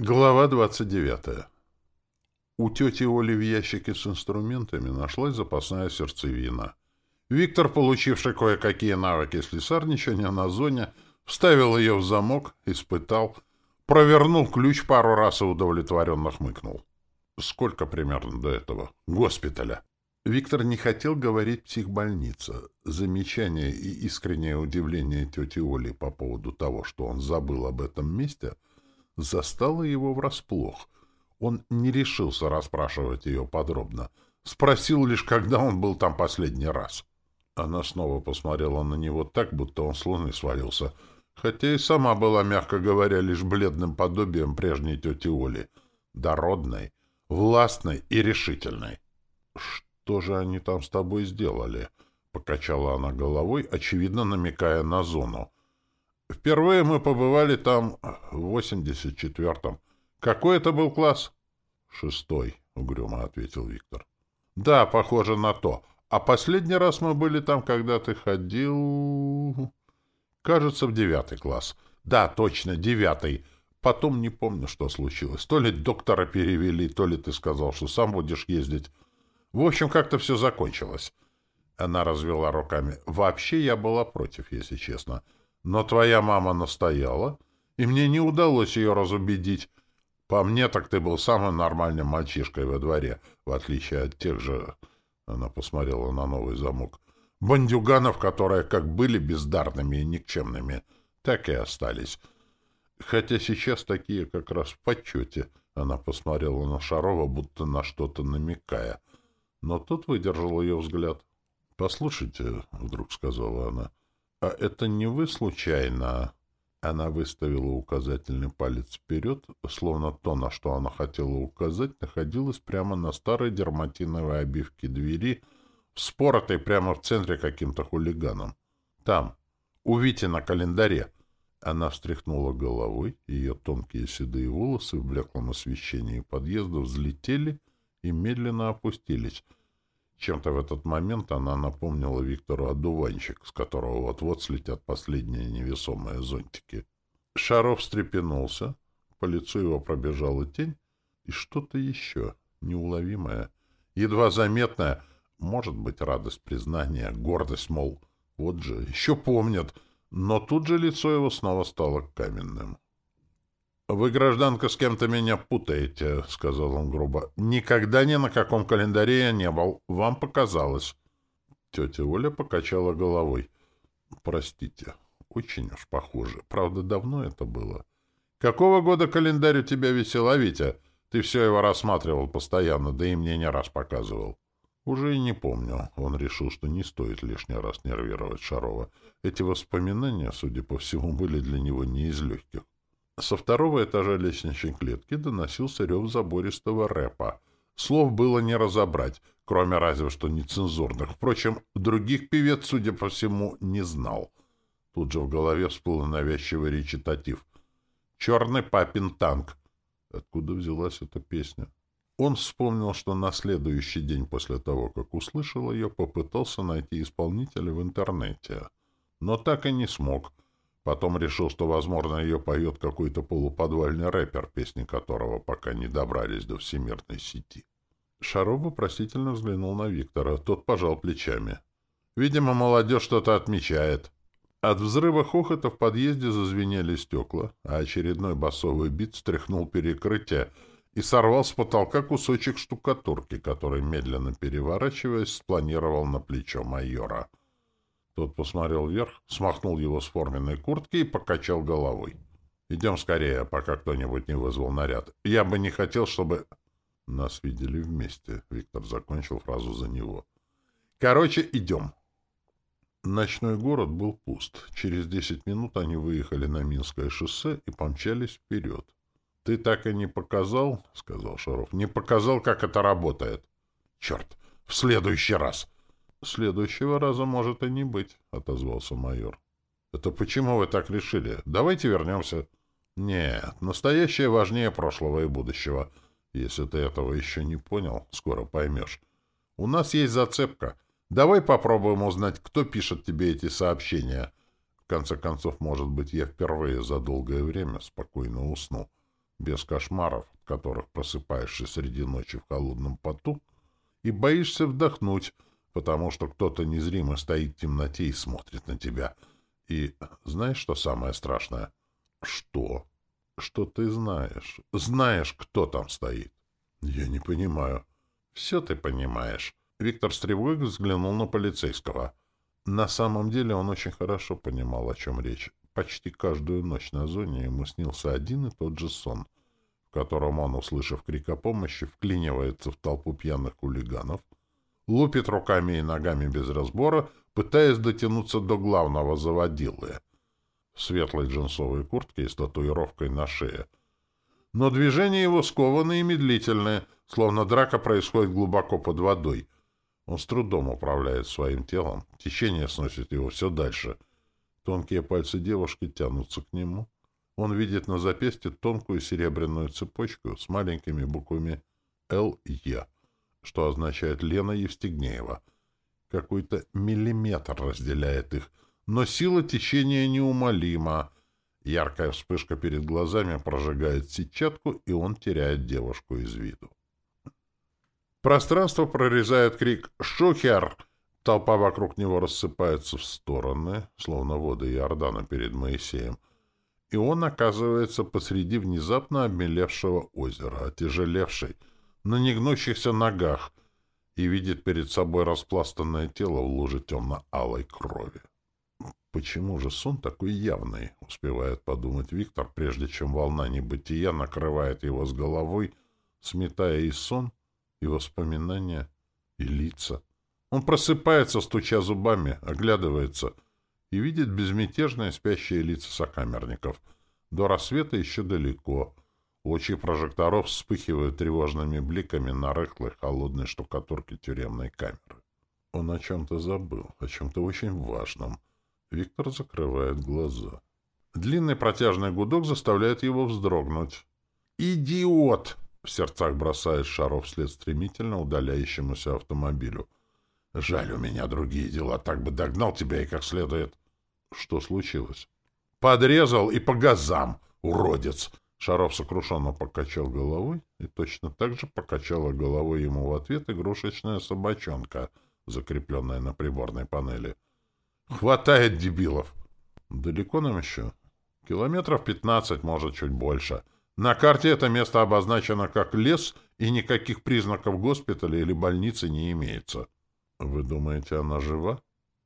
Глава 29. У тети Оли в ящике с инструментами нашлась запасная сердцевина. Виктор, получивший кое-какие навыки слесарничания на зоне, вставил ее в замок, испытал, провернул ключ пару раз и удовлетворенно хмыкнул. Сколько примерно до этого? Госпиталя. Виктор не хотел говорить психбольница. Замечание и искреннее удивление тети Оли по поводу того, что он забыл об этом месте — застала его врасплох. Он не решился расспрашивать ее подробно. Спросил лишь, когда он был там последний раз. Она снова посмотрела на него так, будто он с луны свалился, хотя и сама была, мягко говоря, лишь бледным подобием прежней тети Оли, дородной, властной и решительной. «Что же они там с тобой сделали?» — покачала она головой, очевидно намекая на зону. Впервые мы побывали там в 84-м. Какой это был класс? Шестой, угрюмо ответил Виктор. Да, похоже на то. А последний раз мы были там, когда ты ходил... Кажется, в девятый класс. Да, точно, девятый. Потом не помню, что случилось. То ли доктора перевели, то ли ты сказал, что сам будешь ездить. В общем, как-то все закончилось. Она развела руками. Вообще я была против, если честно. — но твоя мама настояла, и мне не удалось ее разубедить. По мне, так ты был самым нормальным мальчишкой во дворе, в отличие от тех же... Она посмотрела на новый замок. Бандюганов, которые как были бездарными и никчемными, так и остались. Хотя сейчас такие как раз в почете. Она посмотрела на Шарова, будто на что-то намекая. Но тот выдержал ее взгляд. «Послушайте», — вдруг сказала она, — А это не вы случайно? Она выставила указательный палец вперед, словно то, на что она хотела указать, находилось прямо на старой дерматиновой обивке двери, вспоротой прямо в центре каким-то хулиганом. Там, у Вити на календаре. Она встряхнула головой, ее тонкие седые волосы в блеклом освещении подъезда взлетели и медленно опустились — чем-то в этот момент она напомнила Виктору одуванчик, с которого вот-вот слетят последние невесомые зонтики. Шаров встрепенулся, по лицу его пробежала тень, и что-то еще неуловимое, едва заметное, может быть, радость признания, гордость, мол, вот же, еще помнят, но тут же лицо его снова стало каменным. «Вы, гражданка, с кем-то меня путаете», — сказал он грубо. «Никогда ни на каком календаре я не был. Вам показалось». Тетя Оля покачала головой. «Простите, очень уж похоже. Правда, давно это было». «Какого года календарь у тебя висел, а, Витя? Ты все его рассматривал постоянно, да и мне не раз показывал». Уже и не помню. Он решил, что не стоит лишний раз нервировать Шарова. Эти воспоминания, судя по всему, были для него не из легких. Со второго этажа лестничной клетки доносился рев забористого рэпа. Слов было не разобрать, кроме разве что нецензурных. Впрочем, других певец, судя по всему, не знал. Тут же в голове всплыл навязчивый речитатив. «Черный папин танк». Откуда взялась эта песня? Он вспомнил, что на следующий день после того, как услышал ее, попытался найти исполнителя в интернете. Но так и не смог — Потом решил, что, возможно, ее поет какой-то полуподвальный рэпер, песни которого пока не добрались до всемирной сети. Шаров вопросительно взглянул на Виктора. Тот пожал плечами. Видимо, молодежь что-то отмечает. От взрыва хохота в подъезде зазвенели стекла, а очередной басовый бит стряхнул перекрытие и сорвал с потолка кусочек штукатурки, который, медленно переворачиваясь, спланировал на плечо майора. Тот посмотрел вверх, смахнул его с форменной куртки и покачал головой. «Идем скорее, пока кто-нибудь не вызвал наряд. Я бы не хотел, чтобы...» «Нас видели вместе», — Виктор закончил фразу за него. «Короче, идем». Ночной город был пуст. Через десять минут они выехали на Минское шоссе и помчались вперед. «Ты так и не показал, — сказал Шаров, — не показал, как это работает. Черт, в следующий раз!» «Следующего раза может и не быть», — отозвался майор. «Это почему вы так решили? Давайте вернемся». «Нет, настоящее важнее прошлого и будущего. Если ты этого еще не понял, скоро поймешь. У нас есть зацепка. Давай попробуем узнать, кто пишет тебе эти сообщения. В конце концов, может быть, я впервые за долгое время спокойно усну. без кошмаров, от которых просыпаешься среди ночи в холодном поту, и боишься вдохнуть, потому что кто-то незримо стоит в темноте и смотрит на тебя. И знаешь, что самое страшное? Что? Что ты знаешь? Знаешь, кто там стоит? Я не понимаю. Все ты понимаешь. Виктор с тревогой взглянул на полицейского. На самом деле он очень хорошо понимал, о чем речь. Почти каждую ночь на зоне ему снился один и тот же сон, в котором он, услышав крик о помощи, вклинивается в толпу пьяных хулиганов, лупит руками и ногами без разбора, пытаясь дотянуться до главного заводилы в светлой джинсовой куртке и с татуировкой на шее. Но движения его скованные и медлительные, словно драка происходит глубоко под водой. Он с трудом управляет своим телом, течение сносит его все дальше — Тонкие пальцы девушки тянутся к нему. Он видит на запястье тонкую серебряную цепочку с маленькими буквами «ЛЕ», что означает «Лена Евстигнеева». Какой-то миллиметр разделяет их, но сила течения неумолима. Яркая вспышка перед глазами прожигает сетчатку, и он теряет девушку из виду. Пространство прорезает крик «Шухер!» Толпа вокруг него рассыпается в стороны, словно воды Иордана перед Моисеем, и он оказывается посреди внезапно обмелевшего озера, отяжелевший, на негнущихся ногах, и видит перед собой распластанное тело в луже темно-алой крови. «Почему же сон такой явный?» — успевает подумать Виктор, прежде чем волна небытия накрывает его с головой, сметая и сон, и воспоминания, и лица. Он просыпается, стуча зубами, оглядывается и видит безмятежные спящие лица сокамерников. До рассвета еще далеко. Лучи прожекторов вспыхивают тревожными бликами на рыхлой холодной штукатурке тюремной камеры. Он о чем-то забыл, о чем-то очень важном. Виктор закрывает глаза. Длинный протяжный гудок заставляет его вздрогнуть. «Идиот!» — в сердцах бросает Шаров вслед стремительно удаляющемуся автомобилю. Жаль, у меня другие дела. Так бы догнал тебя и как следует. Что случилось? Подрезал и по газам, уродец. Шаров сокрушенно покачал головой, и точно так же покачала головой ему в ответ игрушечная собачонка, закрепленная на приборной панели. «Хватает дебилов!» «Далеко нам еще?» «Километров пятнадцать, может, чуть больше. На карте это место обозначено как лес, и никаких признаков госпиталя или больницы не имеется». «Вы думаете, она жива?»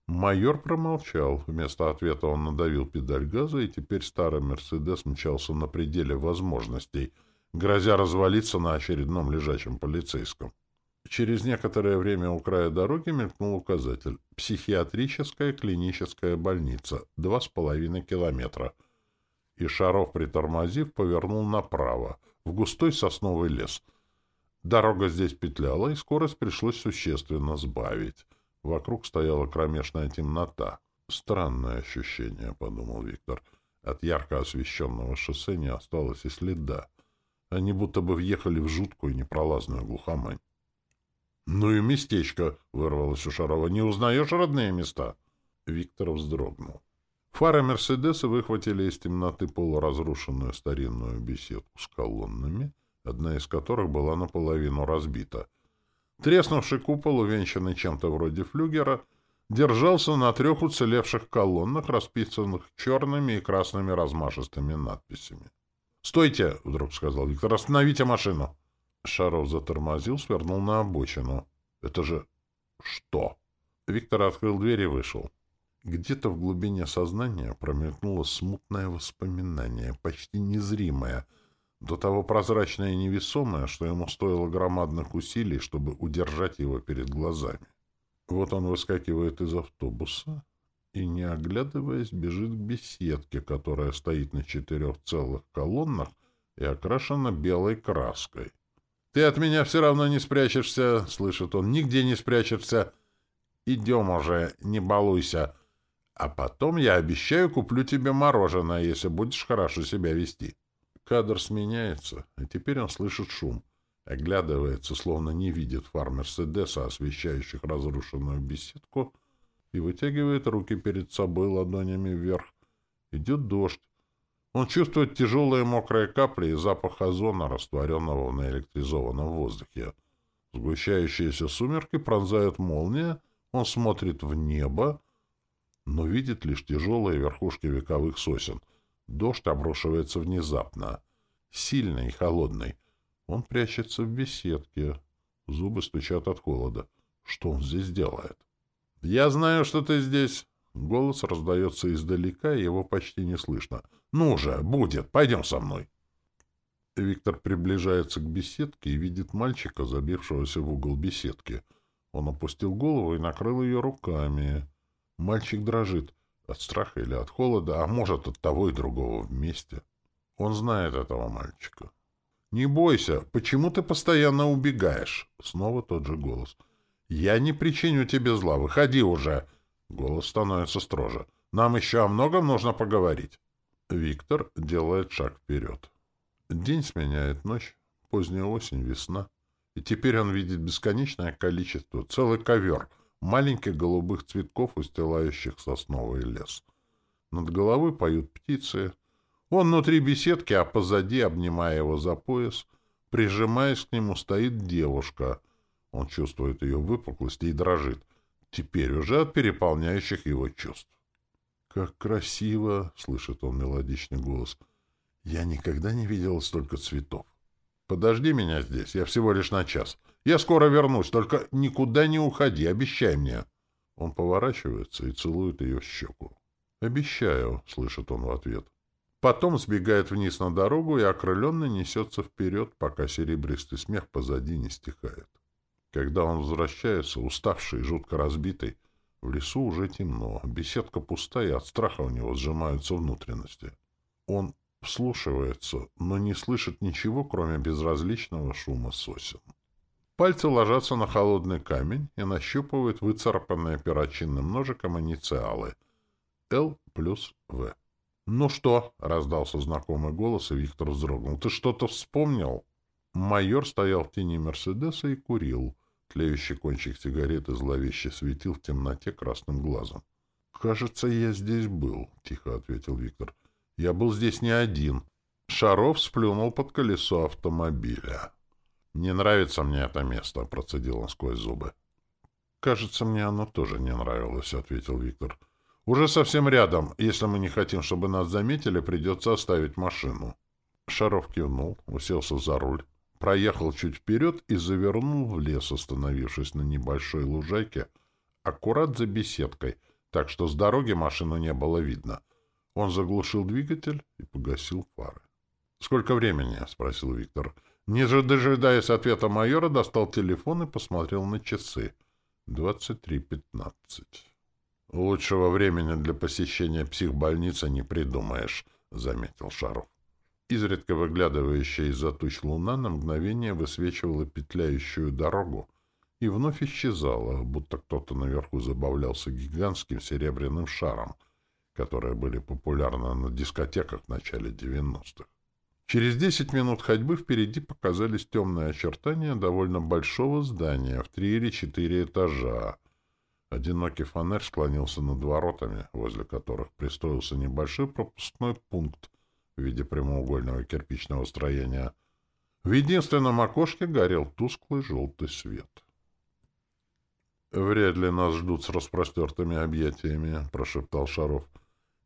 Майор промолчал. Вместо ответа он надавил педаль газа, и теперь старый «Мерседес» мчался на пределе возможностей, грозя развалиться на очередном лежачем полицейском. Через некоторое время у края дороги мелькнул указатель «Психиатрическая клиническая больница. Два с половиной километра». И Шаров, притормозив, повернул направо, в густой сосновый лес — Дорога здесь петляла, и скорость пришлось существенно сбавить. Вокруг стояла кромешная темнота. Странное ощущение, — подумал Виктор. От ярко освещенного шоссе не осталось и следа. Они будто бы въехали в жуткую непролазную глухомань. — Ну и местечко, — вырвалось у Шарова. — Не узнаешь родные места? Виктор вздрогнул. Фары Мерседеса выхватили из темноты полуразрушенную старинную беседку с колоннами — одна из которых была наполовину разбита. Треснувший купол, увенчанный чем-то вроде флюгера, держался на трех уцелевших колоннах, расписанных черными и красными размашистыми надписями. «Стойте!» — вдруг сказал Виктор. «Остановите машину!» Шаров затормозил, свернул на обочину. «Это же... что?» Виктор открыл дверь и вышел. Где-то в глубине сознания промелькнуло смутное воспоминание, почти незримое — до того прозрачное и невесомое, что ему стоило громадных усилий, чтобы удержать его перед глазами. Вот он выскакивает из автобуса и, не оглядываясь, бежит к беседке, которая стоит на четырех целых колоннах и окрашена белой краской. «Ты от меня все равно не спрячешься», — слышит он, — «нигде не спрячешься. Идем уже, не балуйся. А потом, я обещаю, куплю тебе мороженое, если будешь хорошо себя вести». Кадр сменяется, и теперь он слышит шум. Оглядывается, словно не видит фар Мерседеса, освещающих разрушенную беседку, и вытягивает руки перед собой ладонями вверх. Идет дождь. Он чувствует тяжелые мокрые капли и запах озона, растворенного в наэлектризованном воздухе. Сгущающиеся сумерки пронзают молния, он смотрит в небо, но видит лишь тяжелые верхушки вековых сосен. Дождь обрушивается внезапно, сильный и холодный. Он прячется в беседке. Зубы стучат от холода. Что он здесь делает? «Я знаю, что ты здесь!» Голос раздается издалека, его почти не слышно. «Ну же, будет! Пойдем со мной!» Виктор приближается к беседке и видит мальчика, забившегося в угол беседки. Он опустил голову и накрыл ее руками. Мальчик дрожит от страха или от холода, а может, от того и другого вместе. Он знает этого мальчика. «Не бойся, почему ты постоянно убегаешь?» Снова тот же голос. «Я не причиню тебе зла, выходи уже!» Голос становится строже. «Нам еще о многом нужно поговорить». Виктор делает шаг вперед. День сменяет ночь, поздняя осень, весна. И теперь он видит бесконечное количество, целый ковер маленьких голубых цветков, устилающих сосновый лес. Над головой поют птицы, он внутри беседки, а позади, обнимая его за пояс, прижимаясь к нему, стоит девушка. Он чувствует ее выпуклость и дрожит. Теперь уже от переполняющих его чувств. «Как красиво!» — слышит он мелодичный голос. «Я никогда не видел столько цветов. Подожди меня здесь, я всего лишь на час. Я скоро вернусь, только никуда не уходи, обещай мне». Он поворачивается и целует ее в щеку. «Обещаю», — слышит он в ответ. Потом сбегает вниз на дорогу и окрыленно несется вперед, пока серебристый смех позади не стихает. Когда он возвращается, уставший и жутко разбитый, в лесу уже темно, беседка пустая, от страха у него сжимаются внутренности. Он вслушивается, но не слышит ничего, кроме безразличного шума сосен. Пальцы ложатся на холодный камень и нащупывают выцарапанные перочинным ножиком инициалы «Л плюс В». «Ну что?» — раздался знакомый голос, и Виктор вздрогнул. «Ты что-то вспомнил?» Майор стоял в тени Мерседеса и курил. Тлеющий кончик сигареты зловеще светил в темноте красным глазом. «Кажется, я здесь был», — тихо ответил Виктор. «Я был здесь не один». Шаров сплюнул под колесо автомобиля. «Не нравится мне это место», — процедил он сквозь зубы. «Кажется, мне оно тоже не нравилось», — ответил Виктор. Уже совсем рядом. Если мы не хотим, чтобы нас заметили, придется оставить машину. Шаров кивнул, уселся за руль, проехал чуть вперед и завернул в лес, остановившись на небольшой лужайке, аккурат за беседкой, так что с дороги машину не было видно. Он заглушил двигатель и погасил фары. «Сколько времени?» — спросил Виктор. Не дожидаясь ответа майора, достал телефон и посмотрел на часы. «Двадцать три пятнадцать». «Лучшего времени для посещения психбольницы не придумаешь», — заметил Шаров. Изредка выглядывающая из-за туч луна на мгновение высвечивала петляющую дорогу и вновь исчезала, будто кто-то наверху забавлялся гигантским серебряным шаром, которые были популярны на дискотеках в начале 90-х. Через десять минут ходьбы впереди показались темные очертания довольно большого здания в три или четыре этажа, Одинокий фонарь склонился над воротами, возле которых пристроился небольшой пропускной пункт в виде прямоугольного кирпичного строения. В единственном окошке горел тусклый желтый свет. «Вряд ли нас ждут с распростертыми объятиями», — прошептал Шаров.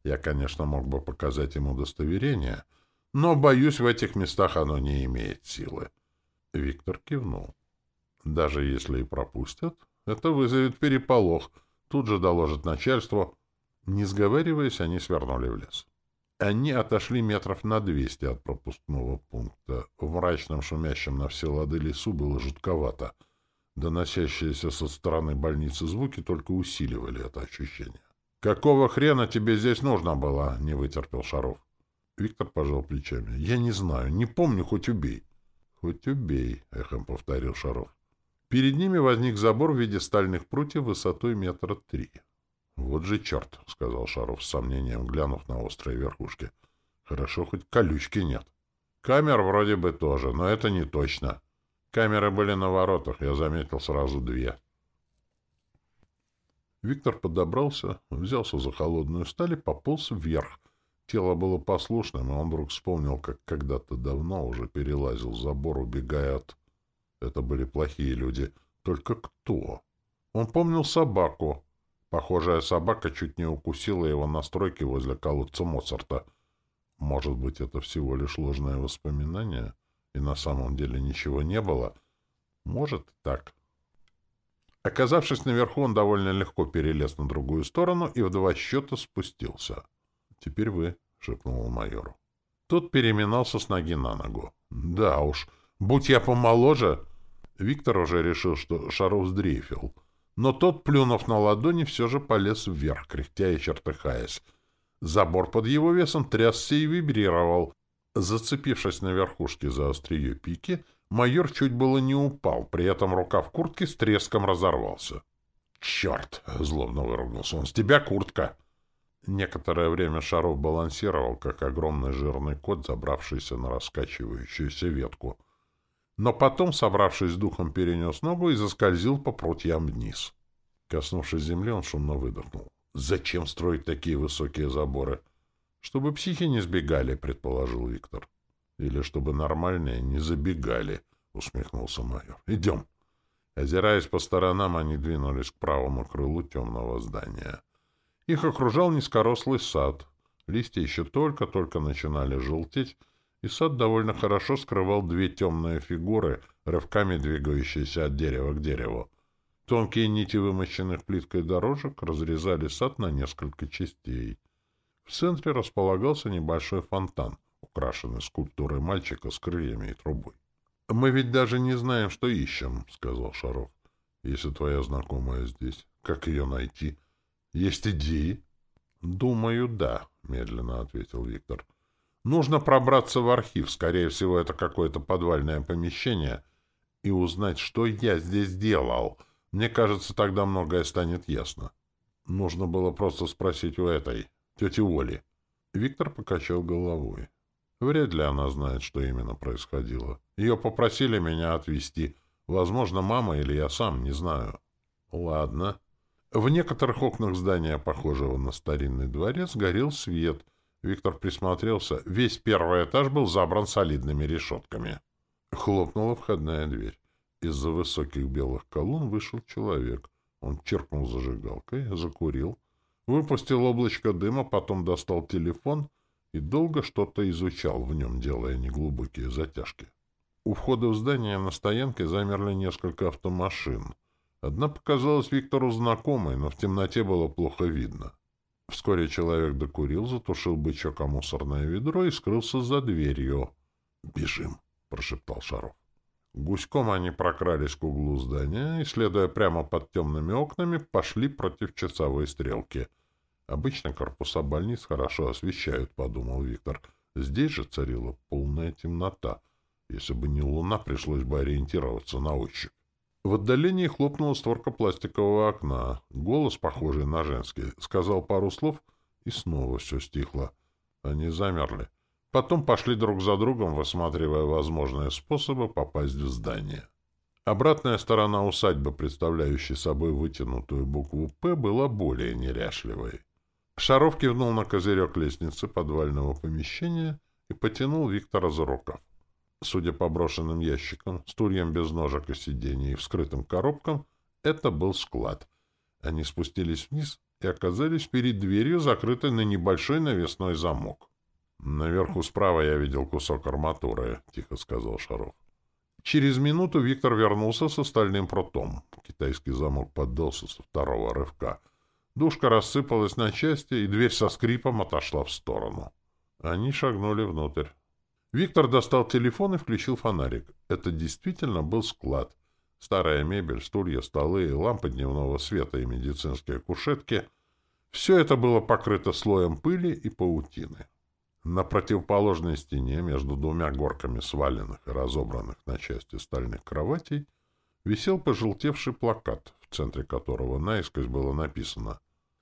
«Я, конечно, мог бы показать ему удостоверение, но, боюсь, в этих местах оно не имеет силы». Виктор кивнул. «Даже если и пропустят, это вызовет переполох. Тут же доложит начальству. Не сговариваясь, они свернули в лес. Они отошли метров на двести от пропускного пункта. В мрачном, шумящем на все лады лесу было жутковато. Доносящиеся со стороны больницы звуки только усиливали это ощущение. «Какого хрена тебе здесь нужно было?» — не вытерпел Шаров. Виктор пожал плечами. «Я не знаю. Не помню, хоть убей». «Хоть убей», — эхом повторил Шаров. Перед ними возник забор в виде стальных прутьев высотой метра три. — Вот же черт! — сказал Шаров с сомнением, глянув на острые верхушки. — Хорошо, хоть колючки нет. Камер вроде бы тоже, но это не точно. Камеры были на воротах, я заметил сразу две. Виктор подобрался, взялся за холодную сталь и пополз вверх, Тело было послушным, и он вдруг вспомнил, как когда-то давно уже перелазил забор, убегая от... Это были плохие люди. Только кто? Он помнил собаку. Похожая собака чуть не укусила его на стройке возле колодца Моцарта. Может быть, это всего лишь ложное воспоминание, и на самом деле ничего не было? Может, так. Оказавшись наверху, он довольно легко перелез на другую сторону и в два счета спустился. — Теперь вы, — шепнул майору. Тот переминался с ноги на ногу. — Да уж, будь я помоложе... Виктор уже решил, что Шаров сдрейфил. Но тот, плюнув на ладони, все же полез вверх, кряхтя и чертыхаясь. Забор под его весом трясся и вибрировал. Зацепившись на верхушке за острие пики, Майор чуть было не упал, при этом рука в куртке с треском разорвался. «Черт!» — злобно выругался он. «С тебя куртка!» Некоторое время Шаров балансировал, как огромный жирный кот, забравшийся на раскачивающуюся ветку. Но потом, собравшись духом, перенес ногу и заскользил по прутьям вниз. Коснувшись земли, он шумно выдохнул. «Зачем строить такие высокие заборы?» «Чтобы психи не сбегали», — предположил Виктор. Или чтобы нормальные не забегали, — усмехнулся майор. — Идем. Озираясь по сторонам, они двинулись к правому крылу темного здания. Их окружал низкорослый сад. Листья еще только-только начинали желтеть, и сад довольно хорошо скрывал две темные фигуры, рывками двигающиеся от дерева к дереву. Тонкие нити вымощенных плиткой дорожек разрезали сад на несколько частей. В центре располагался небольшой фонтан, украшены скульптурой мальчика с крыльями и трубой. — Мы ведь даже не знаем, что ищем, — сказал Шаров. — Если твоя знакомая здесь, как ее найти? Есть идеи? — Думаю, да, — медленно ответил Виктор. — Нужно пробраться в архив, скорее всего, это какое-то подвальное помещение, и узнать, что я здесь делал. Мне кажется, тогда многое станет ясно. Нужно было просто спросить у этой, тети Оли. Виктор покачал головой. Вряд ли она знает, что именно происходило. Ее попросили меня отвезти. Возможно, мама или я сам, не знаю. Ладно. В некоторых окнах здания, похожего на старинный дворец, горел свет. Виктор присмотрелся. Весь первый этаж был забран солидными решетками. Хлопнула входная дверь. Из-за высоких белых колонн вышел человек. Он черкнул зажигалкой, закурил, выпустил облачко дыма, потом достал телефон и долго что-то изучал в нем, делая неглубокие затяжки. У входа в здание на стоянке замерли несколько автомашин. Одна показалась Виктору знакомой, но в темноте было плохо видно. Вскоре человек докурил, затушил бычок о мусорное ведро и скрылся за дверью. «Бежим!» — прошептал Шаров. Гуськом они прокрались к углу здания и, следуя прямо под темными окнами, пошли против часовой стрелки — Обычно корпуса больниц хорошо освещают, — подумал Виктор. Здесь же царила полная темнота. Если бы не луна, пришлось бы ориентироваться на ощупь. В отдалении хлопнула створка пластикового окна. Голос, похожий на женский, сказал пару слов, и снова все стихло. Они замерли. Потом пошли друг за другом, высматривая возможные способы попасть в здание. Обратная сторона усадьбы, представляющей собой вытянутую букву «П», была более неряшливой. Шаров кивнул на козырек лестницы подвального помещения и потянул Виктора за рукав. Судя по брошенным ящикам, стульям без ножек и сидений и вскрытым коробкам, это был склад. Они спустились вниз и оказались перед дверью, закрытой на небольшой навесной замок. «Наверху справа я видел кусок арматуры», — тихо сказал Шаров. Через минуту Виктор вернулся с остальным прутом. Китайский замок поддался со второго рывка — Душка рассыпалась на части, и дверь со скрипом отошла в сторону. Они шагнули внутрь. Виктор достал телефон и включил фонарик. Это действительно был склад. Старая мебель, стулья, столы, лампы дневного света и медицинские кушетки — все это было покрыто слоем пыли и паутины. На противоположной стене, между двумя горками сваленных и разобранных на части стальных кроватей, висел пожелтевший плакат, в центре которого наискось было написано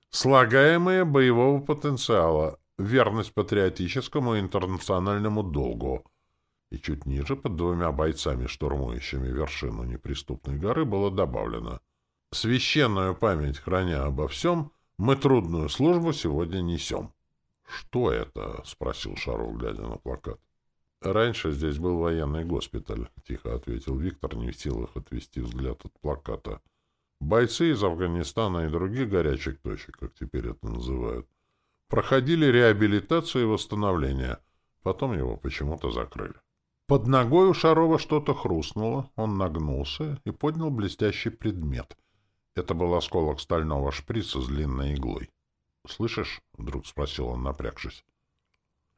Слагаемые боевого потенциала, верность патриотическому и интернациональному долгу. И чуть ниже, под двумя бойцами, штурмующими вершину неприступной горы, было добавлено «Священную память храня обо всем, мы трудную службу сегодня несем». «Что это?» — спросил Шаров, глядя на плакат. «Раньше здесь был военный госпиталь», — тихо ответил Виктор, не в силах отвести взгляд от плаката. «Бойцы из Афганистана и других горячих точек, как теперь это называют, проходили реабилитацию и восстановление. Потом его почему-то закрыли. Под ногой у Шарова что-то хрустнуло, он нагнулся и поднял блестящий предмет. Это был осколок стального шприца с длинной иглой. «Слышишь?» — вдруг спросил он, напрягшись.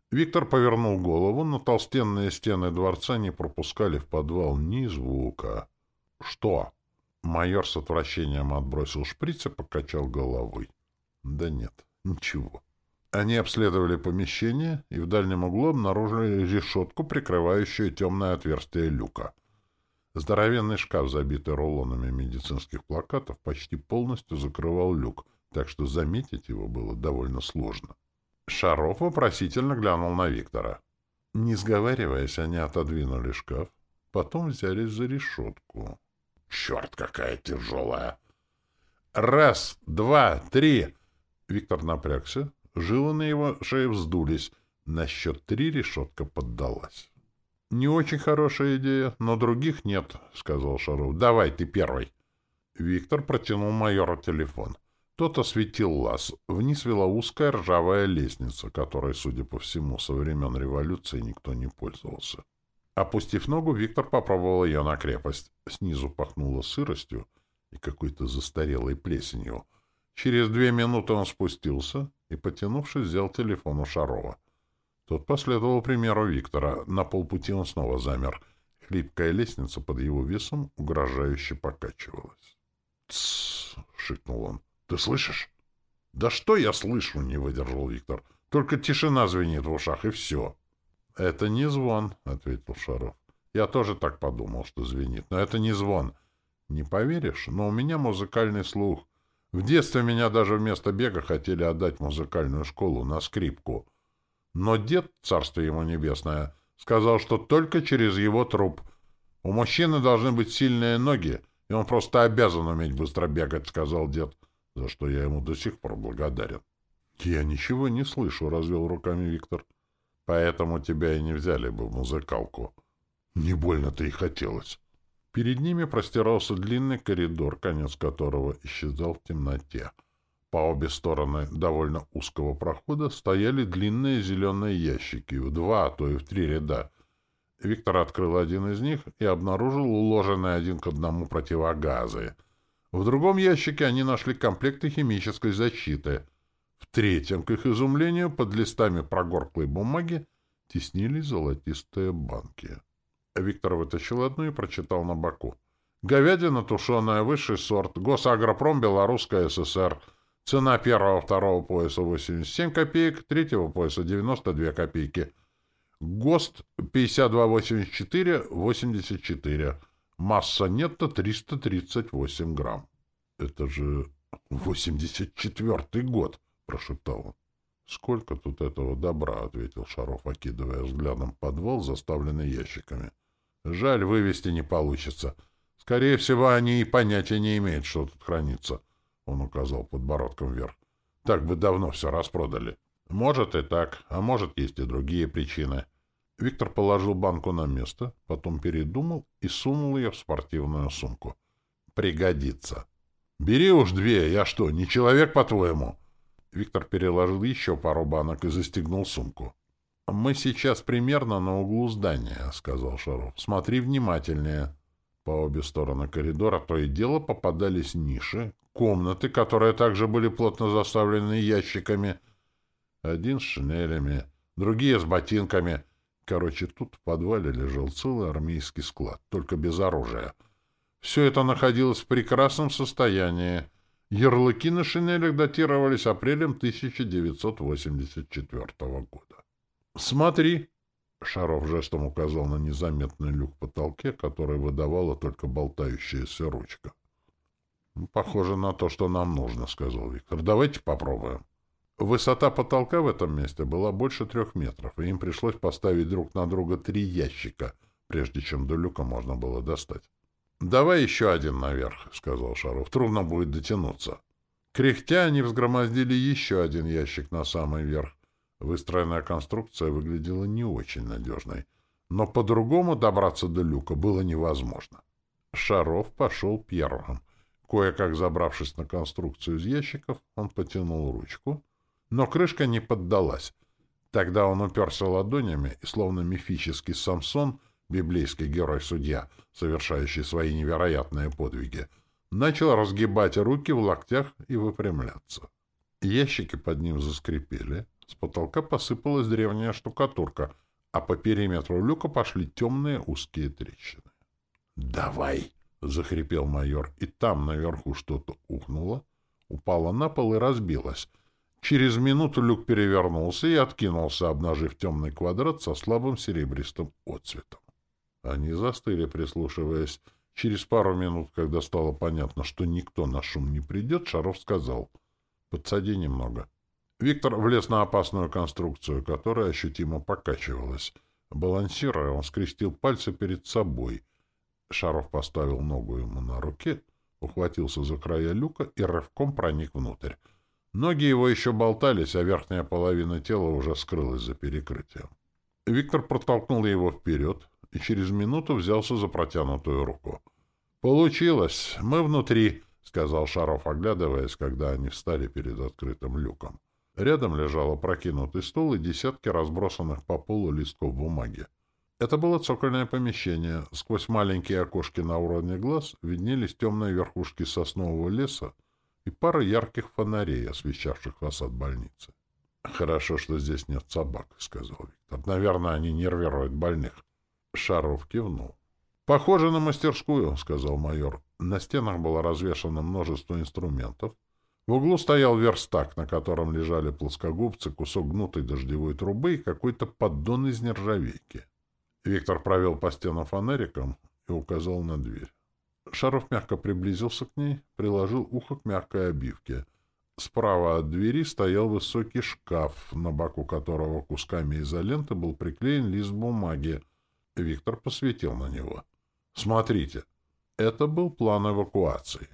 Виктор повернул голову, но толстенные стены дворца не пропускали в подвал ни звука. «Что?» Майор с отвращением отбросил шприц и покачал головой. «Да нет, ничего». Они обследовали помещение и в дальнем углу обнаружили решетку, прикрывающую темное отверстие люка. Здоровенный шкаф, забитый рулонами медицинских плакатов, почти полностью закрывал люк — так что заметить его было довольно сложно. Шаров вопросительно глянул на Виктора. Не сговариваясь, они отодвинули шкаф, потом взялись за решетку. «Черт, какая тяжелая!» «Раз, два, три!» Виктор напрягся, жилы на его шее вздулись. На счет три решетка поддалась. «Не очень хорошая идея, но других нет», — сказал Шаров. «Давай, ты первый». Виктор протянул майору телефон. Тот осветил лаз. Вниз вела узкая ржавая лестница, которой, судя по всему, со времен революции никто не пользовался. Опустив ногу, Виктор попробовал ее на крепость. Снизу пахнуло сыростью и какой-то застарелой плесенью. Через две минуты он спустился и, потянувшись, взял телефон у Шарова. Тот последовал примеру Виктора. На полпути он снова замер. Хлипкая лестница под его весом угрожающе покачивалась. «Тссс!» — шикнул он. Ты слышишь? — Да что я слышу? — не выдержал Виктор. — Только тишина звенит в ушах, и все. — Это не звон, — ответил Шаров. — Я тоже так подумал, что звенит. Но это не звон. Не поверишь, но у меня музыкальный слух. В детстве меня даже вместо бега хотели отдать в музыкальную школу на скрипку. Но дед, царство ему небесное, сказал, что только через его труп. У мужчины должны быть сильные ноги, и он просто обязан уметь быстро бегать, — сказал дед. — за что я ему до сих пор благодарен. — Я ничего не слышу, — развел руками Виктор. — Поэтому тебя и не взяли бы в музыкалку. Не больно-то и хотелось. Перед ними простирался длинный коридор, конец которого исчезал в темноте. По обе стороны довольно узкого прохода стояли длинные зеленые ящики, в два, а то и в три ряда. Виктор открыл один из них и обнаружил уложенные один к одному противогазы — в другом ящике они нашли комплекты химической защиты. В третьем, к их изумлению, под листами прогорклой бумаги теснились золотистые банки. Виктор вытащил одну и прочитал на боку. Говядина тушеная, высший сорт, Госагропром, Белорусская ССР. Цена первого-второго пояса 87 копеек, третьего пояса 92 копейки. ГОСТ 5284, 84. Масса нетто 338 грамм. — Это же 84-й год, — прошептал он. — Сколько тут этого добра, — ответил Шаров, окидывая взглядом подвал, заставленный ящиками. — Жаль, вывести не получится. Скорее всего, они и понятия не имеют, что тут хранится. Он указал подбородком вверх. Так бы давно все распродали. Может и так, а может есть и другие причины. — Виктор положил банку на место, потом передумал и сунул ее в спортивную сумку. «Пригодится». «Бери уж две, я что, не человек, по-твоему?» Виктор переложил еще пару банок и застегнул сумку. «Мы сейчас примерно на углу здания», — сказал Шаров. «Смотри внимательнее». По обе стороны коридора то и дело попадались ниши, комнаты, которые также были плотно заставлены ящиками. Один с шинелями, другие с ботинками — Короче, тут в подвале лежал целый армейский склад, только без оружия. Все это находилось в прекрасном состоянии. Ярлыки на шинелях датировались апрелем 1984 года. «Смотри!» — Шаров жестом указал на незаметный люк в потолке, который выдавала только болтающаяся ручка. «Похоже на то, что нам нужно», — сказал Виктор. «Давайте попробуем». Высота потолка в этом месте была больше трех метров, и им пришлось поставить друг на друга три ящика, прежде чем до люка можно было достать. — Давай еще один наверх, — сказал Шаров. — Трудно будет дотянуться. Кряхтя они взгромоздили еще один ящик на самый верх. Выстроенная конструкция выглядела не очень надежной, но по-другому добраться до люка было невозможно. Шаров пошел первым. Кое-как забравшись на конструкцию из ящиков, он потянул ручку, но крышка не поддалась. Тогда он уперся ладонями и, словно мифический Самсон, библейский герой-судья, совершающий свои невероятные подвиги, начал разгибать руки в локтях и выпрямляться. Ящики под ним заскрипели, с потолка посыпалась древняя штукатурка, а по периметру люка пошли темные узкие трещины. «Давай!» — захрипел майор, и там наверху что-то ухнуло, упало на пол и разбилось. Через минуту люк перевернулся и откинулся, обнажив темный квадрат со слабым серебристым отцветом. Они застыли, прислушиваясь. Через пару минут, когда стало понятно, что никто на шум не придет, Шаров сказал «Подсади немного». Виктор влез на опасную конструкцию, которая ощутимо покачивалась. Балансируя, он скрестил пальцы перед собой — Шаров поставил ногу ему на руке, ухватился за края люка и рывком проник внутрь. Ноги его еще болтались, а верхняя половина тела уже скрылась за перекрытием. Виктор протолкнул его вперед и через минуту взялся за протянутую руку. «Получилось! Мы внутри!» — сказал Шаров, оглядываясь, когда они встали перед открытым люком. Рядом лежал опрокинутый стул и десятки разбросанных по полу листков бумаги. Это было цокольное помещение. Сквозь маленькие окошки на уровне глаз виднелись темные верхушки соснового леса и пара ярких фонарей, освещавших фасад больницы. «Хорошо, что здесь нет собак», — сказал Виктор. «Наверное, они нервируют больных». Шаров кивнул. «Похоже на мастерскую», — сказал майор. На стенах было развешано множество инструментов. В углу стоял верстак, на котором лежали плоскогубцы, кусок гнутой дождевой трубы и какой-то поддон из нержавейки. Виктор провел по стенам фонариком и указал на дверь. Шаров мягко приблизился к ней, приложил ухо к мягкой обивке. Справа от двери стоял высокий шкаф, на боку которого кусками изоленты был приклеен лист бумаги. Виктор посветил на него. «Смотрите, это был план эвакуации.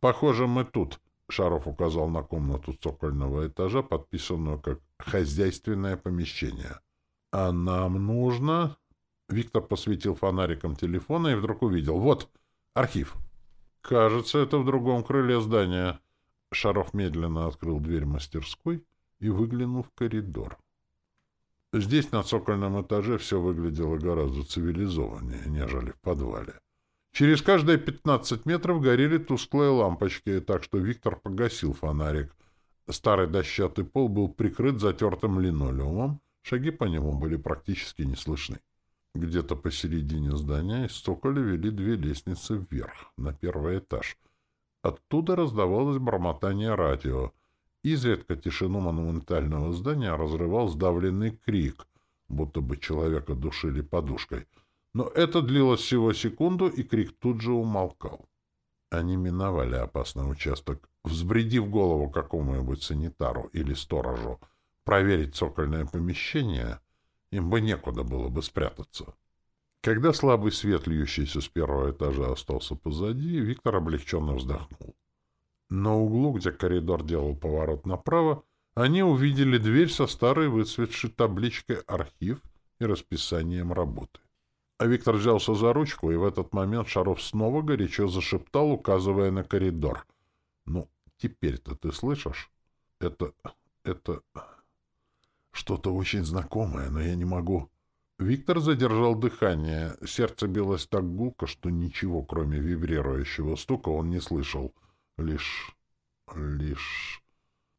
Похоже, мы тут», — Шаров указал на комнату цокольного этажа, подписанную как «хозяйственное помещение». «А нам нужно...» Виктор посветил фонариком телефона и вдруг увидел. Вот, архив. Кажется, это в другом крыле здания. Шаров медленно открыл дверь мастерской и выглянул в коридор. Здесь, на цокольном этаже, все выглядело гораздо цивилизованнее, нежели в подвале. Через каждые пятнадцать метров горели тусклые лампочки, так что Виктор погасил фонарик. Старый дощатый пол был прикрыт затертым линолеумом, шаги по нему были практически не слышны. Где-то посередине здания из цоколя вели две лестницы вверх, на первый этаж. Оттуда раздавалось бормотание радио. Изредка тишину монументального здания разрывал сдавленный крик, будто бы человека душили подушкой. Но это длилось всего секунду, и крик тут же умолкал. Они миновали опасный участок, взбредив голову какому-нибудь санитару или сторожу, проверить цокольное помещение — им бы некуда было бы спрятаться. Когда слабый свет, льющийся с первого этажа, остался позади, Виктор облегченно вздохнул. На углу, где коридор делал поворот направо, они увидели дверь со старой выцветшей табличкой «Архив» и расписанием работы. А Виктор взялся за ручку, и в этот момент Шаров снова горячо зашептал, указывая на коридор. «Ну, теперь-то ты слышишь? Это... это...» Что-то очень знакомое, но я не могу. Виктор задержал дыхание. Сердце билось так гулко, что ничего, кроме вибрирующего стука, он не слышал. Лишь... лишь...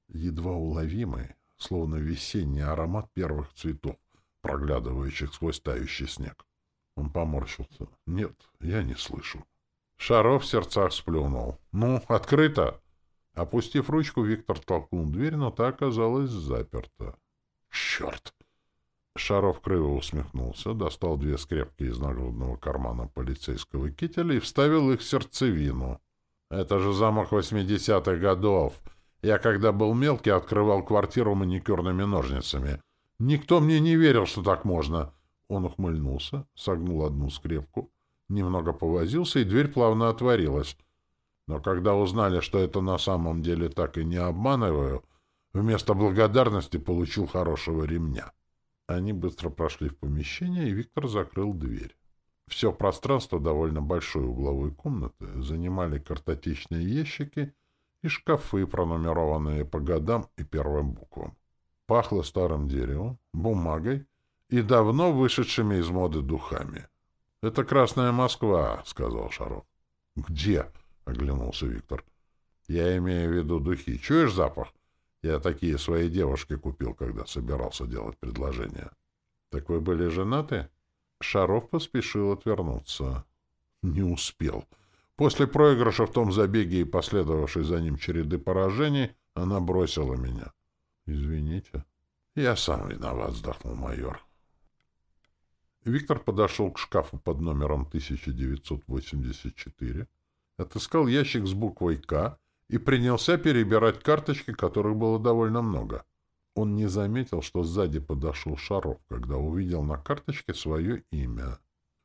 едва уловимый, словно весенний аромат первых цветов, проглядывающих сквозь тающий снег. Он поморщился. «Нет, я не слышу». Шаров в сердцах сплюнул. «Ну, открыто!» Опустив ручку, Виктор толкнул дверь, но та оказалась заперта. Черт! Шаров криво усмехнулся, достал две скрепки из нагрудного кармана полицейского кителя и вставил их в сердцевину. Это же замок восьмидесятых годов. Я, когда был мелкий, открывал квартиру маникюрными ножницами. Никто мне не верил, что так можно. Он ухмыльнулся, согнул одну скрепку, немного повозился, и дверь плавно отворилась. Но когда узнали, что это на самом деле так и не обманываю, Вместо благодарности получил хорошего ремня. Они быстро прошли в помещение, и Виктор закрыл дверь. Все пространство довольно большой угловой комнаты занимали картотечные ящики и шкафы, пронумерованные по годам и первым буквам. Пахло старым деревом, бумагой и давно вышедшими из моды духами. — Это Красная Москва, — сказал Шаров. — Где? — оглянулся Виктор. — Я имею в виду духи. Чуешь запах? Я такие своей девушке купил, когда собирался делать предложение. — Так вы были женаты? Шаров поспешил отвернуться. Не успел. После проигрыша в том забеге и последовавшей за ним череды поражений она бросила меня. — Извините. — Я сам виноват, — вздохнул майор. Виктор подошел к шкафу под номером 1984, отыскал ящик с буквой «К» и принялся перебирать карточки, которых было довольно много. Он не заметил, что сзади подошел Шаров, когда увидел на карточке свое имя.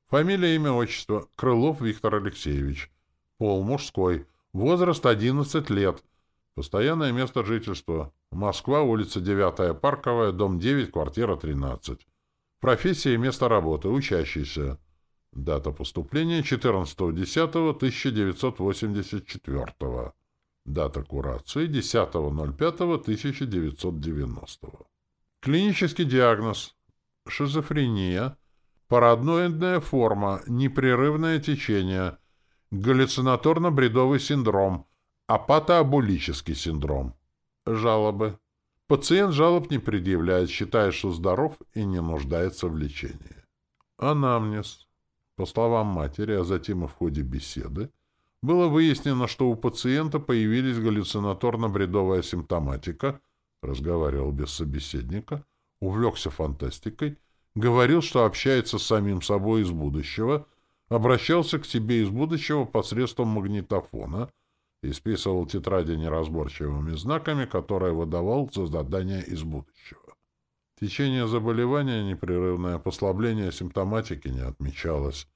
Фамилия, имя, отчество. Крылов Виктор Алексеевич. Пол мужской. Возраст 11 лет. Постоянное место жительства. Москва, улица 9 Парковая, дом 9, квартира 13. Профессия и место работы. Учащийся. Дата поступления 14.10.1984. Дата курации 10.05.1990. Клинический диагноз. Шизофрения. Парадноидная форма. Непрерывное течение. Галлюцинаторно-бредовый синдром. Апатоабулический синдром. Жалобы. Пациент жалоб не предъявляет, считая, что здоров и не нуждается в лечении. Анамнез. По словам матери, а затем и в ходе беседы, было выяснено, что у пациента появились галлюцинаторно-бредовая симптоматика, разговаривал без собеседника, увлекся фантастикой, говорил, что общается с самим собой из будущего, обращался к себе из будущего посредством магнитофона и списывал тетради неразборчивыми знаками, которые выдавал за задание из будущего. Течение заболевания, непрерывное послабление симптоматики не отмечалось.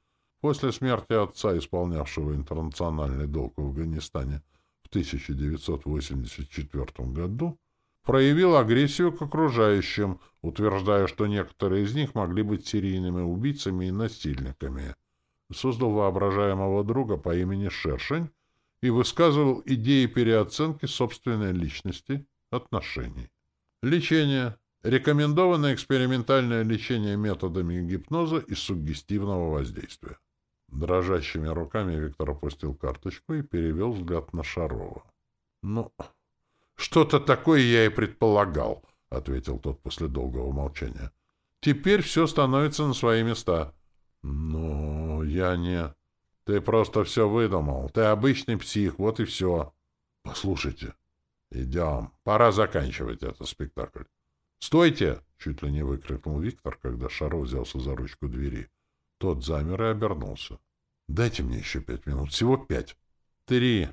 После смерти отца, исполнявшего интернациональный долг в Афганистане в 1984 году, проявил агрессию к окружающим, утверждая, что некоторые из них могли быть серийными убийцами и насильниками. Создал воображаемого друга по имени Шершень и высказывал идеи переоценки собственной личности, отношений. Лечение. Рекомендованное экспериментальное лечение методами гипноза и суггестивного воздействия. Дрожащими руками Виктор опустил карточку и перевел взгляд на Шарова. — Ну, что-то такое я и предполагал, — ответил тот после долгого молчания. — Теперь все становится на свои места. — Ну, я не... Ты просто все выдумал. Ты обычный псих, вот и все. — Послушайте. — Идем. Пора заканчивать этот спектакль. — Стойте! — чуть ли не выкрикнул Виктор, когда Шаров взялся за ручку двери. — тот замер и обернулся. — Дайте мне еще пять минут. Всего пять. — Три.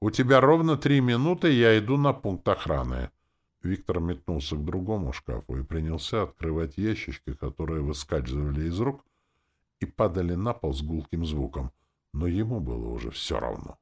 У тебя ровно три минуты, я иду на пункт охраны. Виктор метнулся к другому шкафу и принялся открывать ящички, которые выскальзывали из рук и падали на пол с гулким звуком. Но ему было уже все равно.